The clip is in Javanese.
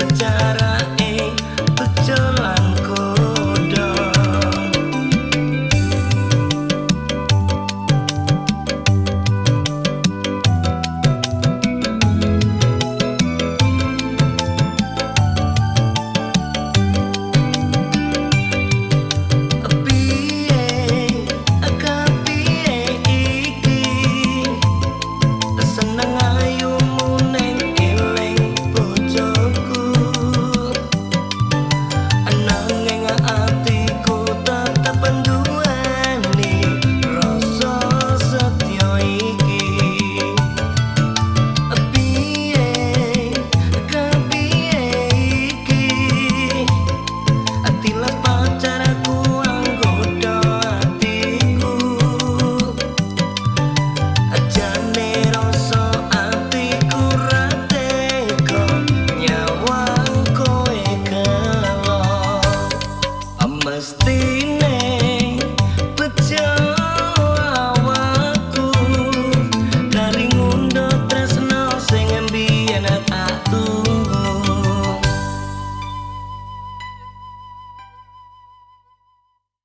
secara eh pecelan